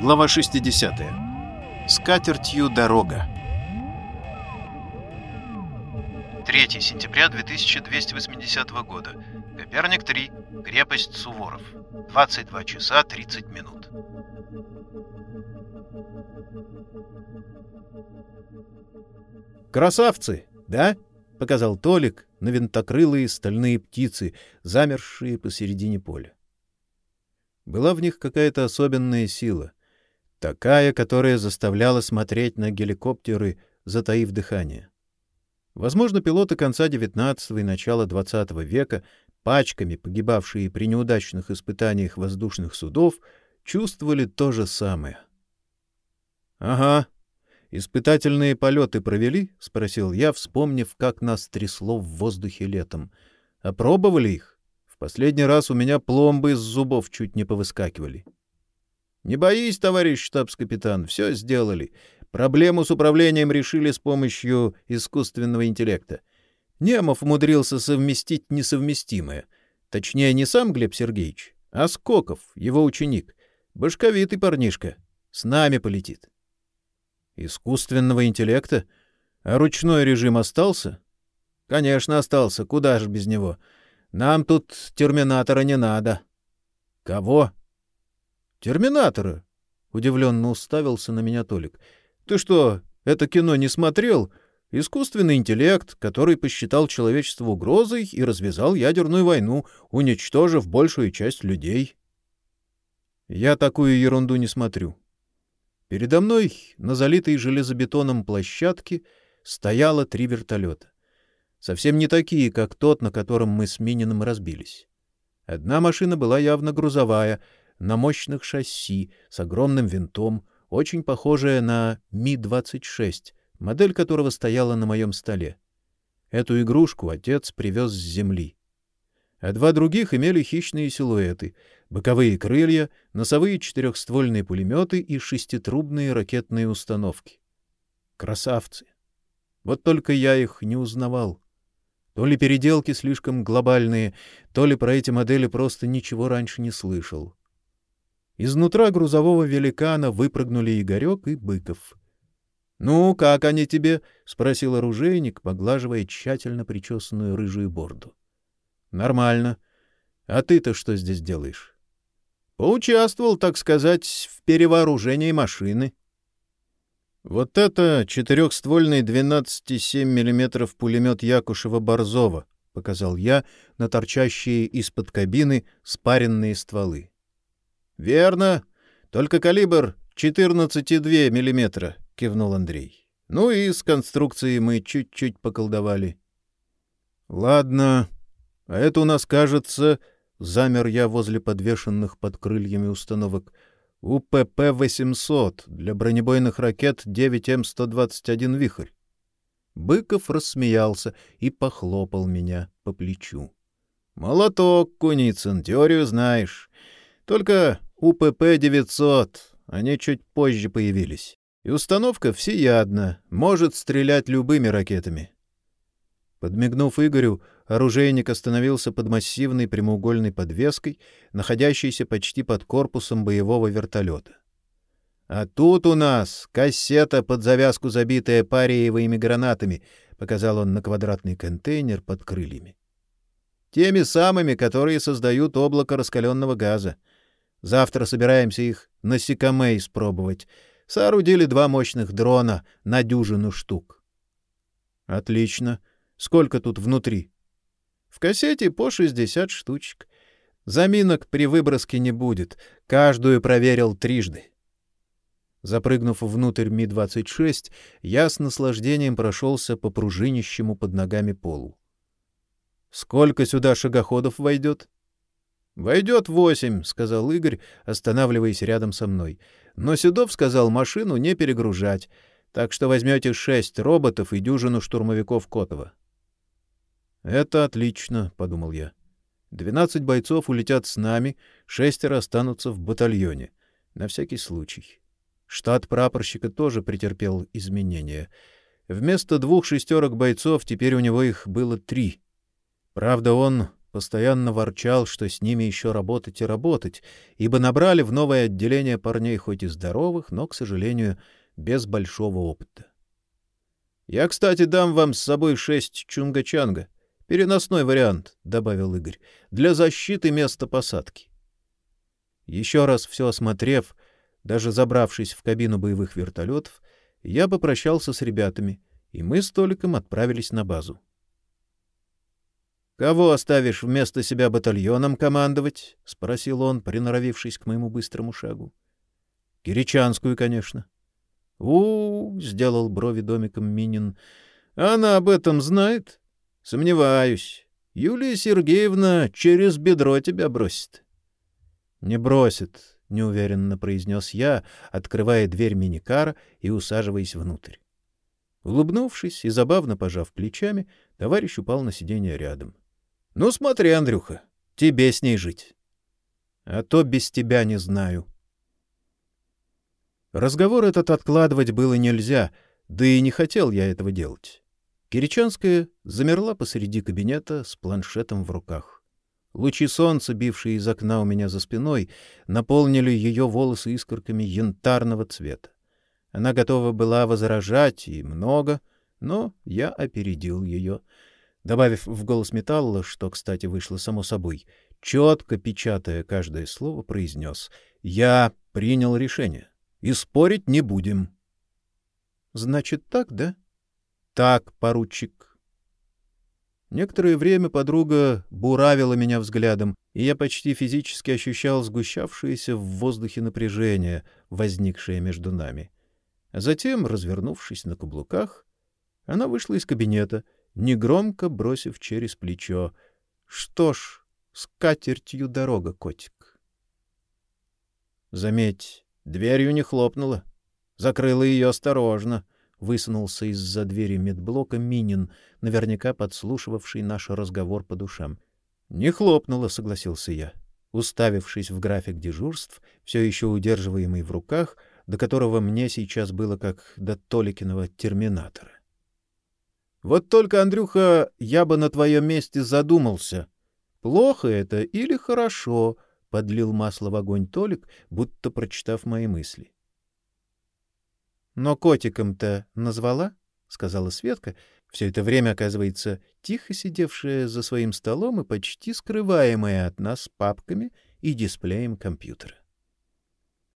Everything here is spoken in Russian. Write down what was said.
Глава 60. С катертью дорога. 3 сентября 2280 года. Коперник 3. Крепость Суворов. 22 часа 30 минут. «Красавцы, да?» — показал Толик на винтокрылые стальные птицы, замершие посередине поля. Была в них какая-то особенная сила, такая, которая заставляла смотреть на геликоптеры, затаив дыхание. Возможно, пилоты конца XIX и начала XX века, пачками погибавшие при неудачных испытаниях воздушных судов, чувствовали то же самое. — Ага, «Испытательные полеты провели?» — спросил я, вспомнив, как нас трясло в воздухе летом. «Опробовали их? В последний раз у меня пломбы из зубов чуть не повыскакивали». «Не боись, товарищ штабс-капитан, все сделали. Проблему с управлением решили с помощью искусственного интеллекта. Немов умудрился совместить несовместимое. Точнее, не сам Глеб Сергеевич, а Скоков, его ученик. Башковитый парнишка. С нами полетит». Искусственного интеллекта? А ручной режим остался? Конечно, остался. Куда же без него? Нам тут терминатора не надо. Кого? Терминатора. Удивленно уставился на меня Толик. Ты что, это кино не смотрел? Искусственный интеллект, который посчитал человечество угрозой и развязал ядерную войну, уничтожив большую часть людей. Я такую ерунду не смотрю. Передо мной на залитой железобетоном площадке стояло три вертолета. Совсем не такие, как тот, на котором мы с Мининым разбились. Одна машина была явно грузовая, на мощных шасси, с огромным винтом, очень похожая на Ми-26, модель которого стояла на моем столе. Эту игрушку отец привез с земли. А два других имели хищные силуэты, боковые крылья, носовые четырехствольные пулеметы и шеститрубные ракетные установки. Красавцы! Вот только я их не узнавал. То ли переделки слишком глобальные, то ли про эти модели просто ничего раньше не слышал. Изнутра грузового великана выпрыгнули Игорек и Быков. — Ну, как они тебе? — спросил оружейник, поглаживая тщательно причесанную рыжую борду. — Нормально. А ты-то что здесь делаешь? Поучаствовал, так сказать, в перевооружении машины. Вот это четырехствольный 12,7 мм пулемет Якушева-Борзова, показал я на торчащие из-под кабины спаренные стволы. Верно, только калибр 14,2 мм, кивнул Андрей. Ну и с конструкцией мы чуть-чуть поколдовали. Ладно, а это у нас, кажется, Замер я возле подвешенных под крыльями установок. УПП-800 для бронебойных ракет 9М-121 «Вихрь». Быков рассмеялся и похлопал меня по плечу. — Молоток, Куницын, теорию знаешь. Только УПП-900, они чуть позже появились. И установка всеядна, может стрелять любыми ракетами. Подмигнув Игорю, оружейник остановился под массивной прямоугольной подвеской, находящейся почти под корпусом боевого вертолета. «А тут у нас кассета под завязку, забитая париевыми гранатами», — показал он на квадратный контейнер под крыльями. «Теми самыми, которые создают облако раскаленного газа. Завтра собираемся их на Сикаме испробовать. Соорудили два мощных дрона на дюжину штук». «Отлично. Сколько тут внутри?» В кассете по 60 штучек. Заминок при выброске не будет. Каждую проверил трижды. Запрыгнув внутрь Ми-26, я с наслаждением прошелся по пружинищему под ногами полу. «Сколько сюда шагоходов войдет?» «Войдет восемь», — сказал Игорь, останавливаясь рядом со мной. «Но Седов сказал машину не перегружать, так что возьмете шесть роботов и дюжину штурмовиков Котова». «Это отлично», — подумал я. «Двенадцать бойцов улетят с нами, шестеро останутся в батальоне. На всякий случай». Штат прапорщика тоже претерпел изменения. Вместо двух шестерок бойцов теперь у него их было три. Правда, он постоянно ворчал, что с ними еще работать и работать, ибо набрали в новое отделение парней хоть и здоровых, но, к сожалению, без большого опыта. Я, кстати, дам вам с собой шесть чунга-чанга. Переносной вариант, — добавил Игорь, — для защиты места посадки. Еще раз все осмотрев, даже забравшись в кабину боевых вертолетов, я попрощался с ребятами, и мы с Толиком отправились на базу. — Кого оставишь вместо себя батальоном командовать? — спросил он, приноровившись к моему быстрому шагу. — Киричанскую, конечно. — У, -у, -у сделал брови домиком Минин. — Она об этом знает? — Сомневаюсь. Юлия Сергеевна через бедро тебя бросит. — Не бросит, — неуверенно произнес я, открывая дверь миникара и усаживаясь внутрь. Улыбнувшись и забавно пожав плечами, товарищ упал на сиденье рядом. — Ну смотри, Андрюха, тебе с ней жить. — А то без тебя не знаю. Разговор этот откладывать было нельзя, да и не хотел я этого делать. Киричанская замерла посреди кабинета с планшетом в руках. Лучи солнца, бившие из окна у меня за спиной, наполнили ее волосы искорками янтарного цвета. Она готова была возражать и много, но я опередил ее, добавив в голос металла, что, кстати, вышло само собой, четко печатая каждое слово, произнес «Я принял решение, и спорить не будем». «Значит, так, да?» «Так, поручик». Некоторое время подруга буравила меня взглядом, и я почти физически ощущал сгущавшееся в воздухе напряжение, возникшее между нами. Затем, развернувшись на каблуках, она вышла из кабинета, негромко бросив через плечо. — Что ж, с катертью дорога, котик. Заметь, дверью не хлопнула. Закрыла ее осторожно — высунулся из-за двери медблока Минин, наверняка подслушивавший наш разговор по душам. Не хлопнуло, согласился я, уставившись в график дежурств, все еще удерживаемый в руках, до которого мне сейчас было как до Толикиного терминатора. Вот только, Андрюха, я бы на твоем месте задумался. Плохо это или хорошо? Подлил масло в огонь Толик, будто прочитав мои мысли. Но котиком-то назвала, — сказала Светка, все это время, оказывается, тихо сидевшая за своим столом и почти скрываемая от нас папками и дисплеем компьютера.